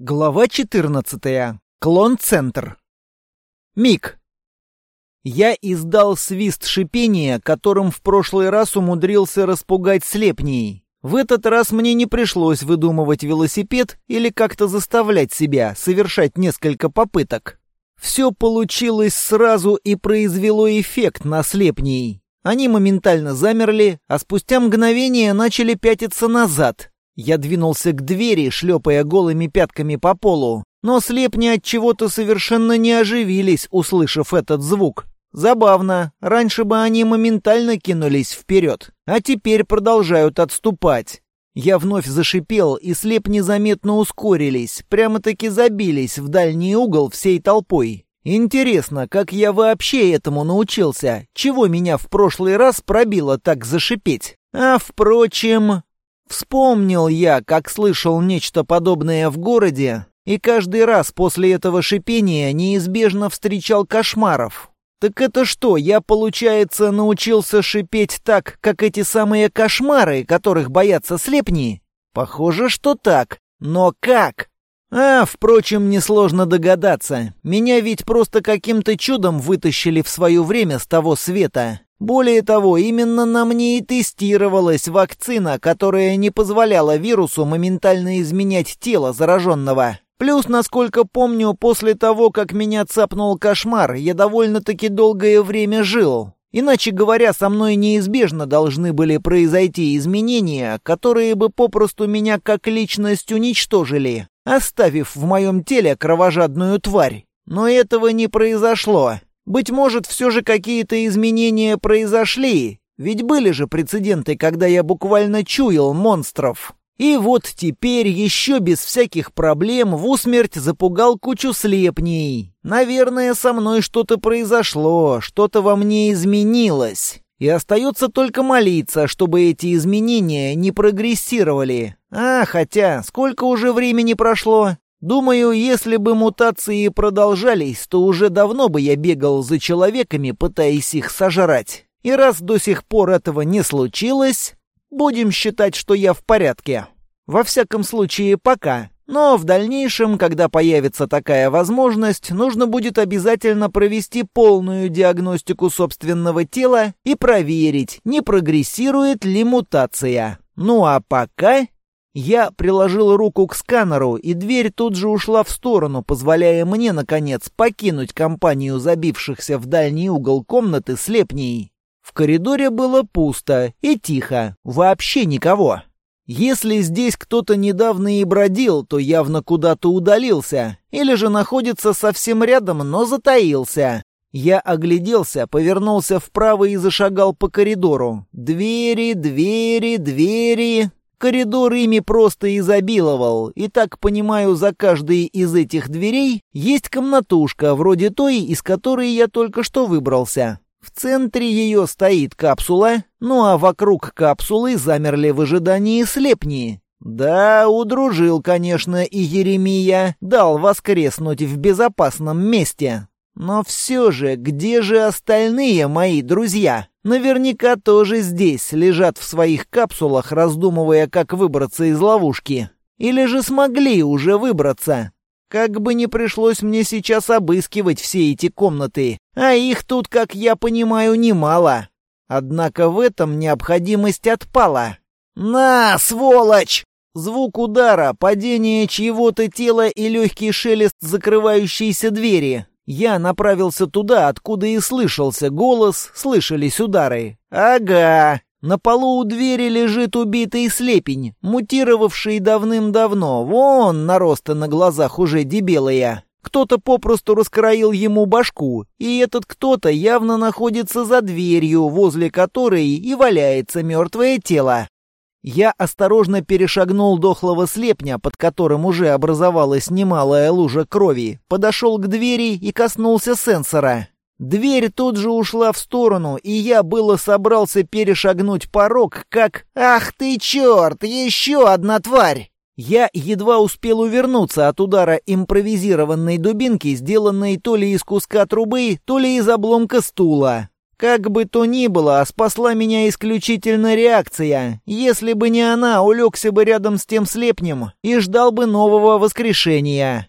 Глава 14. Клон-центр. Миг. Я издал свист шипения, которым в прошлый раз умудрился распугать слепней. В этот раз мне не пришлось выдумывать велосипед или как-то заставлять себя совершать несколько попыток. Все получилось сразу и произвело эффект на слепней. Они моментально замерли, а спустя мгновение начали пятиться назад, я двинулся к двери, шлепая голыми пятками по полу, но слепни от чего-то совершенно не оживились, услышав этот звук. Забавно, раньше бы они моментально кинулись вперед, а теперь продолжают отступать. Я вновь зашипел, и слепни заметно ускорились, прямо-таки забились в дальний угол всей толпой. Интересно, как я вообще этому научился? Чего меня в прошлый раз пробило так зашипеть? А, впрочем, Вспомнил я, как слышал нечто подобное в городе, и каждый раз после этого шипения неизбежно встречал кошмаров. Так это что, я, получается, научился шипеть так, как эти самые кошмары, которых боятся слепни? Похоже, что так. Но как? А, впрочем, несложно догадаться. Меня ведь просто каким-то чудом вытащили в свое время с того света. Более того, именно на мне и тестировалась вакцина, которая не позволяла вирусу моментально изменять тело зараженного. Плюс, насколько помню, после того, как меня цапнул кошмар, я довольно-таки долгое время жил. Иначе говоря, со мной неизбежно должны были произойти изменения, которые бы попросту меня как личность уничтожили, оставив в моем теле кровожадную тварь. Но этого не произошло. Быть может, все же какие-то изменения произошли, ведь были же прецеденты, когда я буквально чуял монстров. И вот теперь еще без всяких проблем в усмерть запугал кучу слепней. Наверное, со мной что-то произошло, что-то во мне изменилось. И остается только молиться, чтобы эти изменения не прогрессировали. А, хотя, сколько уже времени прошло? Думаю, если бы мутации продолжались, то уже давно бы я бегал за человеками, пытаясь их сожрать. И раз до сих пор этого не случилось, будем считать, что я в порядке. Во всяком случае, пока. Но в дальнейшем, когда появится такая возможность, нужно будет обязательно провести полную диагностику собственного тела и проверить, не прогрессирует ли мутация. Ну а пока я приложил руку к сканеру, и дверь тут же ушла в сторону, позволяя мне, наконец, покинуть компанию забившихся в дальний угол комнаты слепней. В коридоре было пусто и тихо, вообще никого. Если здесь кто-то недавно и бродил, то явно куда-то удалился, или же находится совсем рядом, но затаился. Я огляделся, повернулся вправо и зашагал по коридору. Двери, двери, двери. Коридор ими просто изобиловал, и так понимаю, за каждой из этих дверей есть комнатушка, вроде той, из которой я только что выбрался. В центре ее стоит капсула, ну а вокруг капсулы замерли в ожидании слепни. Да, удружил, конечно, и Еремия, дал воскреснуть в безопасном месте. Но все же, где же остальные мои друзья? Наверняка тоже здесь, лежат в своих капсулах, раздумывая, как выбраться из ловушки. Или же смогли уже выбраться. Как бы не пришлось мне сейчас обыскивать все эти комнаты, а их тут, как я понимаю, немало. Однако в этом необходимость отпала. «На, сволочь!» Звук удара, падение чьего-то тела и легкий шелест закрывающейся двери. Я направился туда, откуда и слышался голос, слышались удары. «Ага!» На полу у двери лежит убитый слепень, мутировавший давным-давно. Вон, наросты на глазах уже дебелые. Кто-то попросту раскроил ему башку, и этот кто-то явно находится за дверью, возле которой и валяется мертвое тело. Я осторожно перешагнул дохлого слепня, под которым уже образовалась немалая лужа крови, подошел к двери и коснулся сенсора. Дверь тут же ушла в сторону, и я было собрался перешагнуть порог, как «Ах ты черт, еще одна тварь!» Я едва успел увернуться от удара импровизированной дубинки, сделанной то ли из куска трубы, то ли из обломка стула. Как бы то ни было, спасла меня исключительно реакция. Если бы не она, улегся бы рядом с тем слепнем и ждал бы нового воскрешения.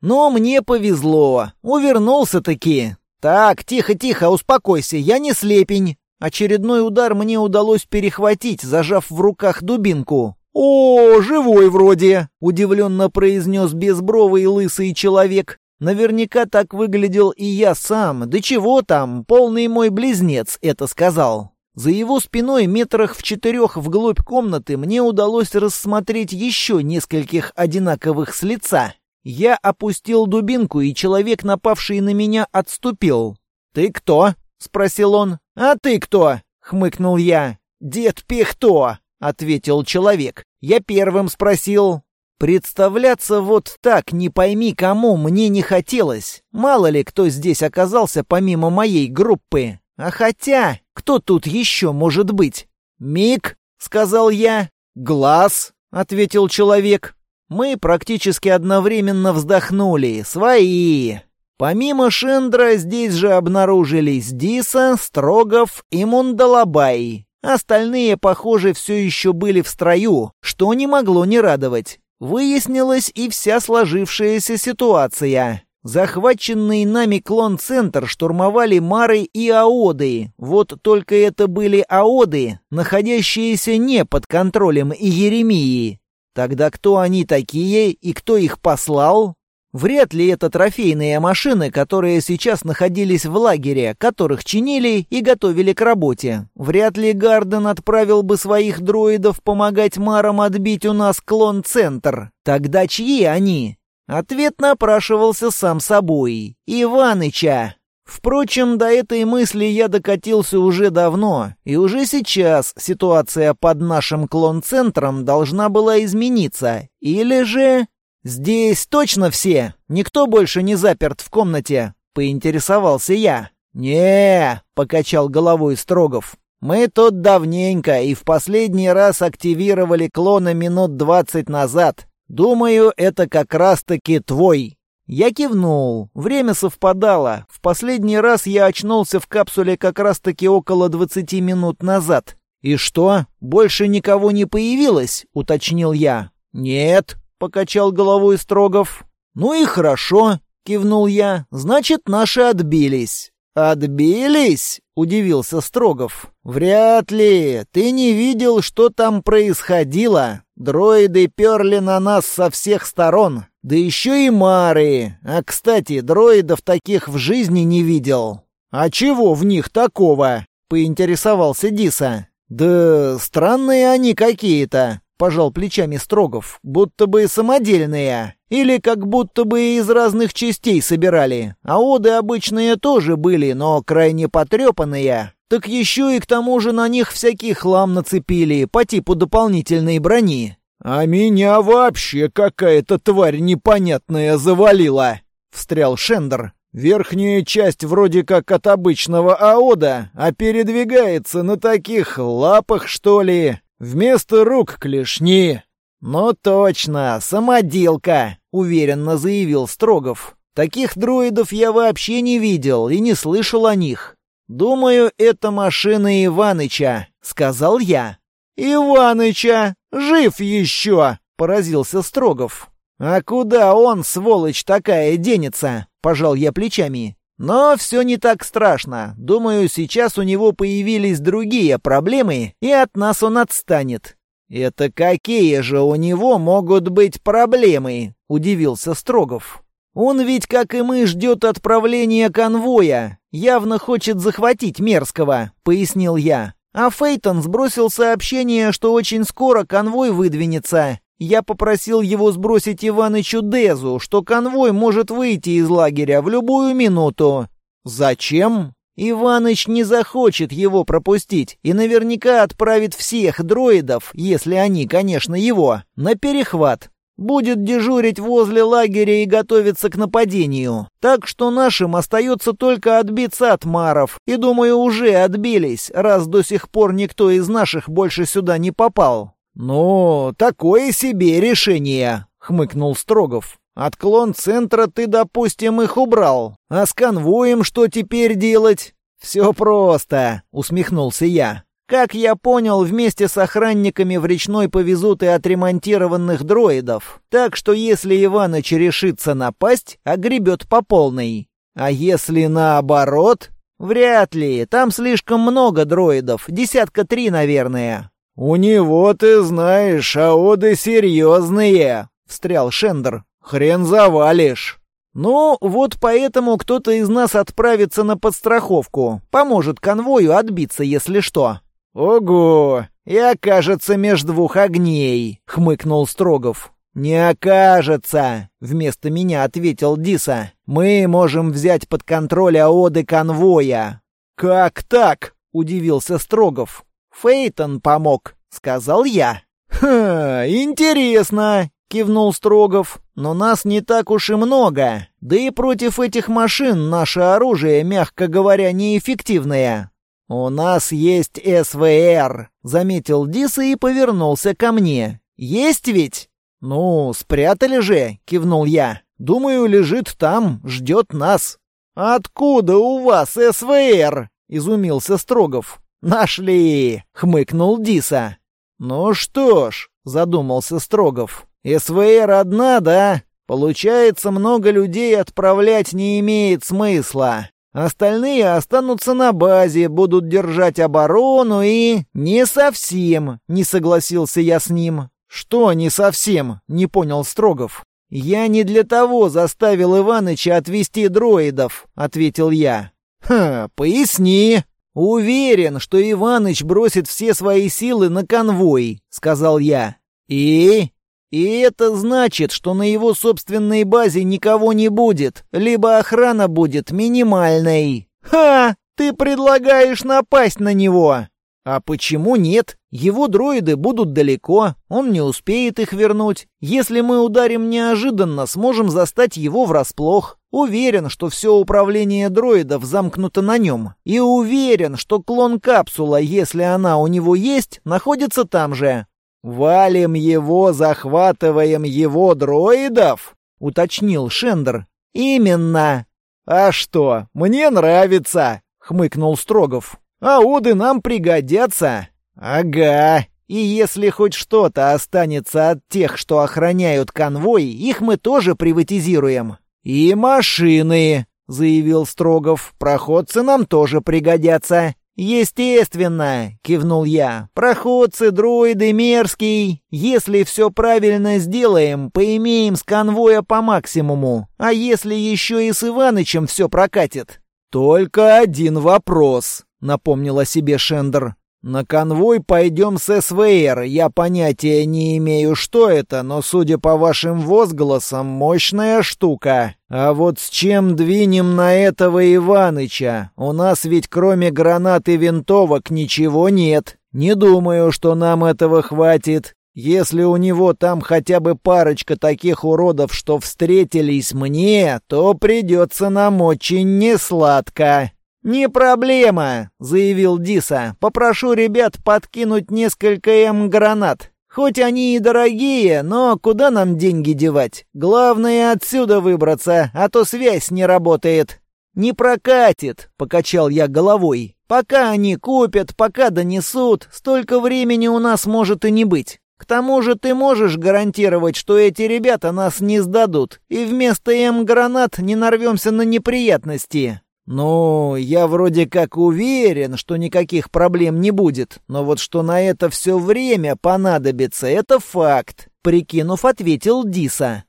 Но мне повезло. Увернулся-таки. Так, тихо-тихо, успокойся, я не слепень. Очередной удар мне удалось перехватить, зажав в руках дубинку. «О, живой вроде!» — удивленно произнес безбровый лысый человек. Наверняка так выглядел и я сам. Да чего там, полный мой близнец это сказал. За его спиной метрах в четырех вглубь комнаты мне удалось рассмотреть еще нескольких одинаковых с лица. Я опустил дубинку, и человек, напавший на меня, отступил. «Ты кто?» — спросил он. «А ты кто?» — хмыкнул я. «Дед Пихто!» — ответил человек. «Я первым спросил. Представляться вот так, не пойми кому, мне не хотелось. Мало ли кто здесь оказался помимо моей группы. А хотя, кто тут еще может быть? «Миг», — сказал я. «Глаз», — ответил человек. Мы практически одновременно вздохнули. Свои. Помимо Шендра здесь же обнаружились Диса, Строгов и Мундалабай. Остальные, похоже, все еще были в строю, что не могло не радовать. Выяснилась и вся сложившаяся ситуация. Захваченный нами клон-центр штурмовали Мары и Аоды. Вот только это были Аоды, находящиеся не под контролем Иеремии. Тогда кто они такие и кто их послал? Вряд ли это трофейные машины, которые сейчас находились в лагере, которых чинили и готовили к работе. Вряд ли Гарден отправил бы своих дроидов помогать Марам отбить у нас клон-центр. Тогда чьи они? Ответ напрашивался сам собой. Иваныча. Впрочем, до этой мысли я докатился уже давно, и уже сейчас ситуация под нашим клон-центром должна была измениться. Или же... «Здесь точно все? Никто больше не заперт в комнате?» — поинтересовался я. не покачал головой Строгов. «Мы тут давненько и в последний раз активировали клона минут двадцать назад. Думаю, это как раз-таки твой». Я кивнул. Время совпадало. В последний раз я очнулся в капсуле как раз-таки около двадцати минут назад. «И что, больше никого не появилось?» — уточнил я. «Нет», — покачал головой Строгов. «Ну и хорошо», — кивнул я. «Значит, наши отбились». «Отбились?» — удивился Строгов. «Вряд ли. Ты не видел, что там происходило. Дроиды перли на нас со всех сторон. Да еще и мары. А, кстати, дроидов таких в жизни не видел». «А чего в них такого?» — поинтересовался Диса. «Да странные они какие-то. — пожал плечами Строгов, — будто бы самодельные. Или как будто бы из разных частей собирали. А оды обычные тоже были, но крайне потрепанные. Так еще и к тому же на них всякий хлам нацепили по типу дополнительной брони. «А меня вообще какая-то тварь непонятная завалила!» — встрял Шендер. «Верхняя часть вроде как от обычного аода, а передвигается на таких лапах, что ли. Вместо рук клешни. Ну точно, самоделка, уверенно заявил Строгов. Таких дроидов я вообще не видел и не слышал о них. Думаю, это машина Иваныча, сказал я. Иваныча, жив еще, поразился Строгов. А куда он, сволочь такая, денется? пожал я плечами. Но все не так страшно. Думаю, сейчас у него появились другие проблемы, и от нас он отстанет. «Это какие же у него могут быть проблемы?» — удивился Строгов. «Он ведь, как и мы, ждет отправления конвоя. Явно хочет захватить Мерзкого», — пояснил я. А Фейтон сбросил сообщение, что очень скоро конвой выдвинется, я попросил его сбросить Иванычу Дезу, что конвой может выйти из лагеря в любую минуту. Зачем? Иваныч не захочет его пропустить и наверняка отправит всех дроидов, если они, конечно, его, на перехват. Будет дежурить возле лагеря и готовиться к нападению. Так что нашим остается только отбиться от маров. И, думаю, уже отбились, раз до сих пор никто из наших больше сюда не попал. «Ну, такое себе решение», — хмыкнул Строгов. «Отклон центра ты, допустим, их убрал. А с конвоем что теперь делать?» «Все просто», — усмехнулся я. Как я понял, вместе с охранниками в речной повезут и отремонтированных дроидов. Так что если Иваныч решится напасть, огребет по полной. А если наоборот? Вряд ли. Там слишком много дроидов. Десятка три, наверное. «У него, ты знаешь, аоды серьезные», — встрял Шендер. «Хрен завалишь». «Ну, вот поэтому кто-то из нас отправится на подстраховку. Поможет конвою отбиться, если что». «Ого! И окажется меж двух огней!» — хмыкнул Строгов. «Не окажется!» — вместо меня ответил Диса. «Мы можем взять под контроль аоды конвоя». «Как так?» — удивился Строгов. «Фейтон помог», — сказал я. «Ха, интересно!» — кивнул Строгов. «Но нас не так уж и много. Да и против этих машин наше оружие, мягко говоря, неэффективное. «У нас есть СВР», — заметил Диса и повернулся ко мне. «Есть ведь?» «Ну, спрятали же», — кивнул я. «Думаю, лежит там, ждет нас». «Откуда у вас СВР?» — изумился Строгов. «Нашли!» — хмыкнул Диса. «Ну что ж», — задумался Строгов. «СВР одна, да? Получается, много людей отправлять не имеет смысла. Остальные останутся на базе, будут держать оборону и... Не совсем, не согласился я с ним. Что не совсем, не понял Строгов. Я не для того заставил Иваныча отвести дроидов, ответил я. Ха, поясни. Уверен, что Иваныч бросит все свои силы на конвой, сказал я. И и это значит, что на его собственной базе никого не будет, либо охрана будет минимальной. Ха! Ты предлагаешь напасть на него! А почему нет? Его дроиды будут далеко, он не успеет их вернуть. Если мы ударим неожиданно, сможем застать его врасплох. Уверен, что все управление дроидов замкнуто на нем. И уверен, что клон капсула, если она у него есть, находится там же. «Валим его, захватываем его дроидов?» — уточнил Шендер. «Именно!» «А что, мне нравится!» — хмыкнул Строгов. «Ауды нам пригодятся!» «Ага!» И если хоть что-то останется от тех, что охраняют конвой, их мы тоже приватизируем. И машины, заявил Строгов. Проходцы нам тоже пригодятся. «Естественно!» — кивнул я. «Проходцы, дроиды, мерзкий. Если все правильно сделаем, поимеем с конвоя по максимуму. А если еще и с Иванычем все прокатит?» «Только один вопрос», — напомнил о себе Шендер. «На конвой пойдем с СВР. Я понятия не имею, что это, но, судя по вашим возгласам, мощная штука. А вот с чем двинем на этого Иваныча? У нас ведь кроме гранат и винтовок ничего нет. Не думаю, что нам этого хватит. Если у него там хотя бы парочка таких уродов, что встретились мне, то придется нам очень несладко». «Не проблема», — заявил Диса. «Попрошу ребят подкинуть несколько М-гранат. Хоть они и дорогие, но куда нам деньги девать? Главное отсюда выбраться, а то связь не работает». «Не прокатит», — покачал я головой. «Пока они купят, пока донесут, столько времени у нас может и не быть. К тому же ты можешь гарантировать, что эти ребята нас не сдадут, и вместо М-гранат не нарвемся на неприятности. «Ну, я вроде как уверен, что никаких проблем не будет, но вот что на это все время понадобится, это факт», — прикинув, ответил Диса.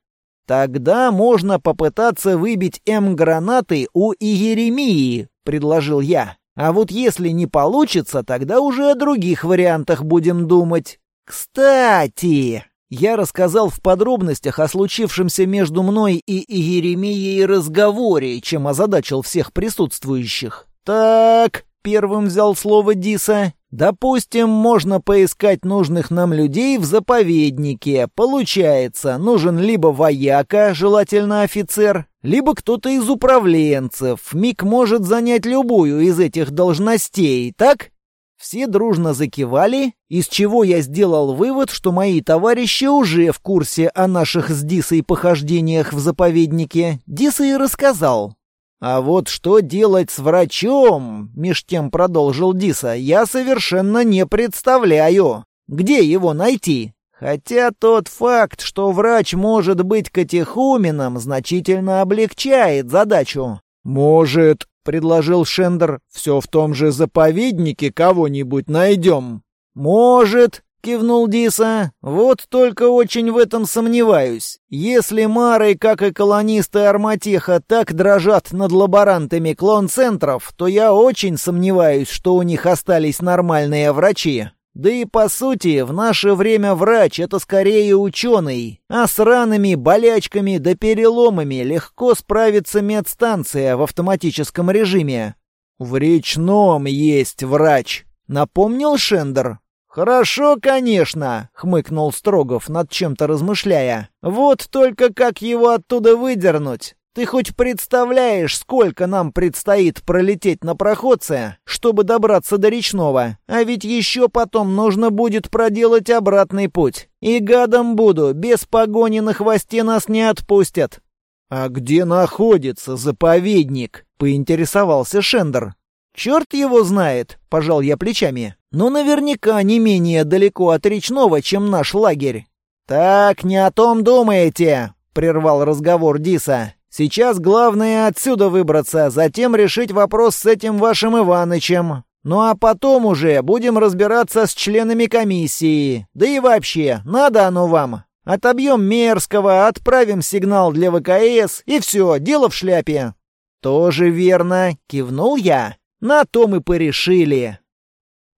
«Тогда можно попытаться выбить М-гранаты у Иеремии», — предложил я. «А вот если не получится, тогда уже о других вариантах будем думать». «Кстати!» Я рассказал в подробностях о случившемся между мной и Иеремией разговоре, чем озадачил всех присутствующих. «Так», — первым взял слово Диса, — «допустим, можно поискать нужных нам людей в заповеднике. Получается, нужен либо вояка, желательно офицер, либо кто-то из управленцев. Мик может занять любую из этих должностей, так?» Все дружно закивали, из чего я сделал вывод, что мои товарищи уже в курсе о наших с Дисой похождениях в заповеднике. Диса и рассказал. «А вот что делать с врачом?» — меж тем продолжил Диса. «Я совершенно не представляю. Где его найти? Хотя тот факт, что врач может быть катехуменом, значительно облегчает задачу». «Может, — предложил Шендер, — все в том же заповеднике кого-нибудь найдем?» «Может», — кивнул Диса. «Вот только очень в этом сомневаюсь. Если Мары, как и колонисты Арматеха, так дрожат над лаборантами клон-центров, то я очень сомневаюсь, что у них остались нормальные врачи. Да и по сути, в наше время врач — это скорее ученый, а с ранами, болячками да переломами легко справится медстанция в автоматическом режиме. «В речном есть врач», — напомнил Шендер. «Хорошо, конечно», — хмыкнул Строгов, над чем-то размышляя. «Вот только как его оттуда выдернуть? Ты хоть представляешь, сколько нам предстоит пролететь на проходце, чтобы добраться до речного? А ведь еще потом нужно будет проделать обратный путь. И гадом буду, без погони на хвосте нас не отпустят». «А где находится заповедник?» — поинтересовался Шендер. «Черт его знает», — пожал я плечами. «Но наверняка не менее далеко от речного, чем наш лагерь». «Так, не о том думаете», — прервал разговор Диса. Сейчас главное отсюда выбраться, затем решить вопрос с этим вашим Иванычем. Ну а потом уже будем разбираться с членами комиссии. Да и вообще, надо оно вам. Отобьем Мерзкого, отправим сигнал для ВКС, и все, дело в шляпе». «Тоже верно», — кивнул я. «На то мы порешили».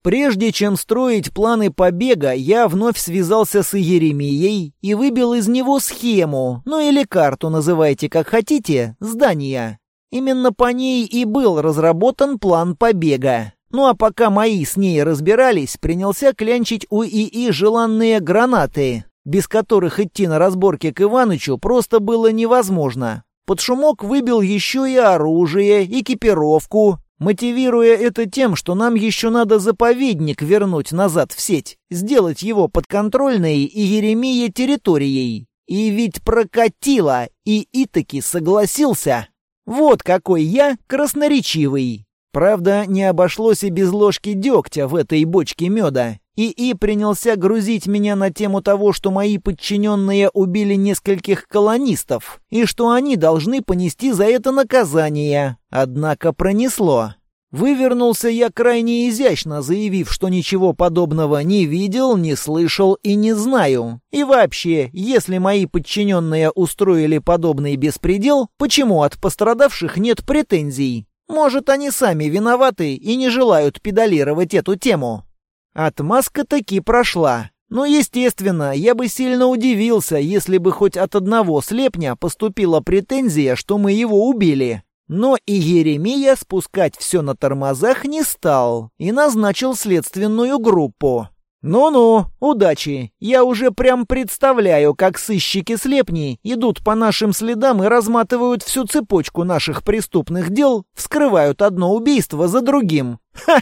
Прежде чем строить планы побега, я вновь связался с Еремией и выбил из него схему, ну или карту называйте как хотите, здания. Именно по ней и был разработан план побега. Ну а пока мои с ней разбирались, принялся клянчить у ИИ желанные гранаты, без которых идти на разборке к Иванычу просто было невозможно. Под шумок выбил еще и оружие, экипировку, мотивируя это тем, что нам еще надо заповедник вернуть назад в сеть, сделать его подконтрольной и Еремия территорией. И ведь прокатило, и Итаки согласился. Вот какой я красноречивый. Правда, не обошлось и без ложки дегтя в этой бочке меда. ИИ принялся грузить меня на тему того, что мои подчиненные убили нескольких колонистов, и что они должны понести за это наказание. Однако пронесло. Вывернулся я крайне изящно, заявив, что ничего подобного не видел, не слышал и не знаю. И вообще, если мои подчиненные устроили подобный беспредел, почему от пострадавших нет претензий? Может, они сами виноваты и не желают педалировать эту тему? Отмазка таки прошла. Но, естественно, я бы сильно удивился, если бы хоть от одного слепня поступила претензия, что мы его убили. Но и Еремия спускать все на тормозах не стал и назначил следственную группу. «Ну-ну, удачи. Я уже прям представляю, как сыщики слепней идут по нашим следам и разматывают всю цепочку наших преступных дел, вскрывают одно убийство за другим. Ха!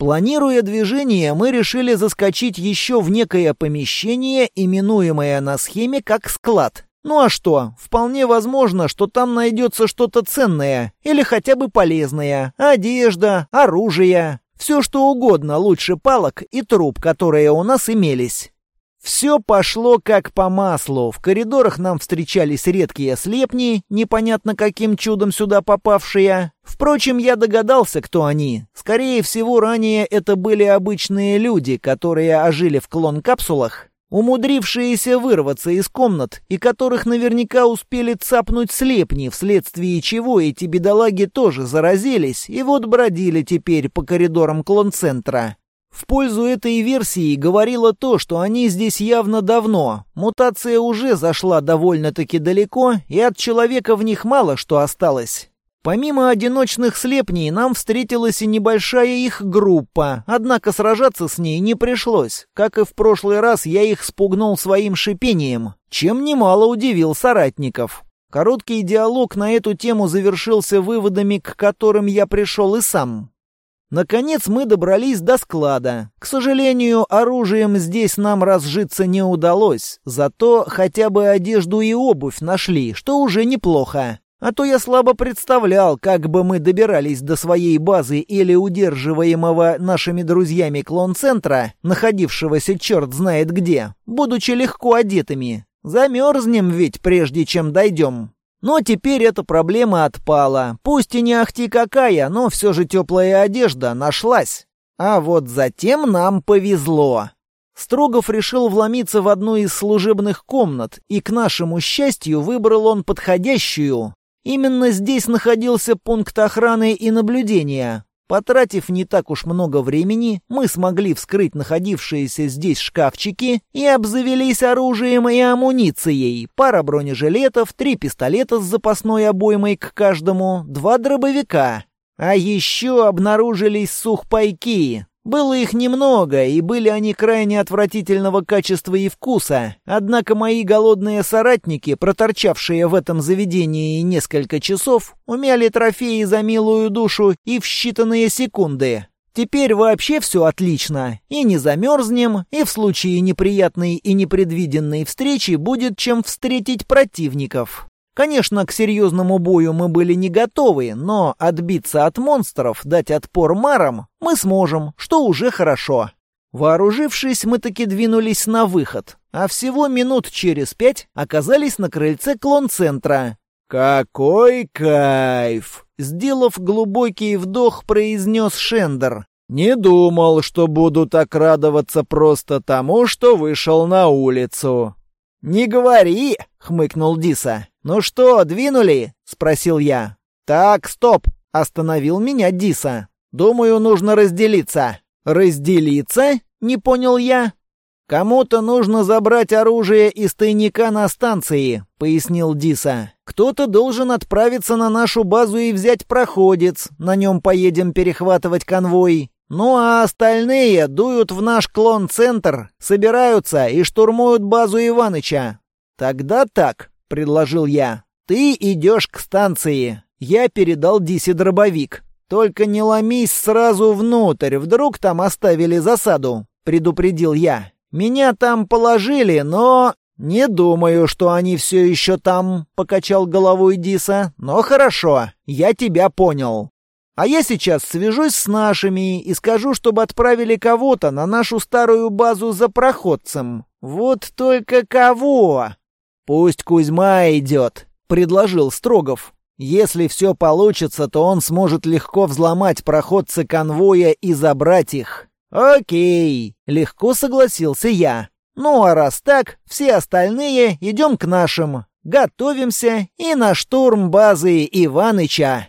Планируя движение, мы решили заскочить еще в некое помещение, именуемое на схеме как склад. Ну а что, вполне возможно, что там найдется что-то ценное или хотя бы полезное. Одежда, оружие, все что угодно лучше палок и труб, которые у нас имелись. Все пошло как по маслу. В коридорах нам встречались редкие слепни, непонятно каким чудом сюда попавшие. Впрочем, я догадался, кто они. Скорее всего, ранее это были обычные люди, которые ожили в клон-капсулах, умудрившиеся вырваться из комнат и которых наверняка успели цапнуть слепни, вследствие чего эти бедолаги тоже заразились и вот бродили теперь по коридорам клон-центра. В пользу этой версии говорило то, что они здесь явно давно. Мутация уже зашла довольно-таки далеко, и от человека в них мало что осталось. Помимо одиночных слепней, нам встретилась и небольшая их группа, однако сражаться с ней не пришлось. Как и в прошлый раз, я их спугнул своим шипением, чем немало удивил соратников. Короткий диалог на эту тему завершился выводами, к которым я пришел и сам. Наконец мы добрались до склада. К сожалению, оружием здесь нам разжиться не удалось, зато хотя бы одежду и обувь нашли, что уже неплохо. А то я слабо представлял, как бы мы добирались до своей базы или удерживаемого нашими друзьями клон-центра, находившегося черт знает где, будучи легко одетыми. Замерзнем ведь, прежде чем дойдем. Но теперь эта проблема отпала. Пусть и не ахти какая, но все же теплая одежда нашлась. А вот затем нам повезло. Строгов решил вломиться в одну из служебных комнат, и, к нашему счастью, выбрал он подходящую, Именно здесь находился пункт охраны и наблюдения. Потратив не так уж много времени, мы смогли вскрыть находившиеся здесь шкафчики и обзавелись оружием и амуницией. Пара бронежилетов, три пистолета с запасной обоймой к каждому, два дробовика. А еще обнаружились сухпайки, было их немного, и были они крайне отвратительного качества и вкуса. Однако мои голодные соратники, проторчавшие в этом заведении несколько часов, умяли трофеи за милую душу и в считанные секунды. Теперь вообще все отлично. И не замерзнем, и в случае неприятной и непредвиденной встречи будет чем встретить противников. Конечно, к серьезному бою мы были не готовы, но отбиться от монстров, дать отпор марам мы сможем, что уже хорошо. Вооружившись, мы таки двинулись на выход, а всего минут через пять оказались на крыльце клон-центра. «Какой кайф!» — сделав глубокий вдох, произнес Шендер. «Не думал, что буду так радоваться просто тому, что вышел на улицу». «Не говори!» — хмыкнул Диса. «Ну что, двинули?» — спросил я. «Так, стоп!» — остановил меня Диса. «Думаю, нужно разделиться». «Разделиться?» — не понял я. «Кому-то нужно забрать оружие из тайника на станции», — пояснил Диса. «Кто-то должен отправиться на нашу базу и взять проходец. На нем поедем перехватывать конвой. Ну а остальные дуют в наш клон-центр, собираются и штурмуют базу Иваныча. Тогда так, предложил я. Ты идешь к станции. Я передал Дисе дробовик. Только не ломись сразу внутрь, вдруг там оставили засаду, предупредил я. Меня там положили, но «Не думаю, что они все еще там», — покачал головой Диса. «Но хорошо, я тебя понял. А я сейчас свяжусь с нашими и скажу, чтобы отправили кого-то на нашу старую базу за проходцем. Вот только кого? Пусть Кузьма идет, предложил Строгов. Если все получится, то он сможет легко взломать проходцы конвоя и забрать их. Окей, легко согласился я. Ну а раз так, все остальные идем к нашим. Готовимся и на штурм базы Иваныча.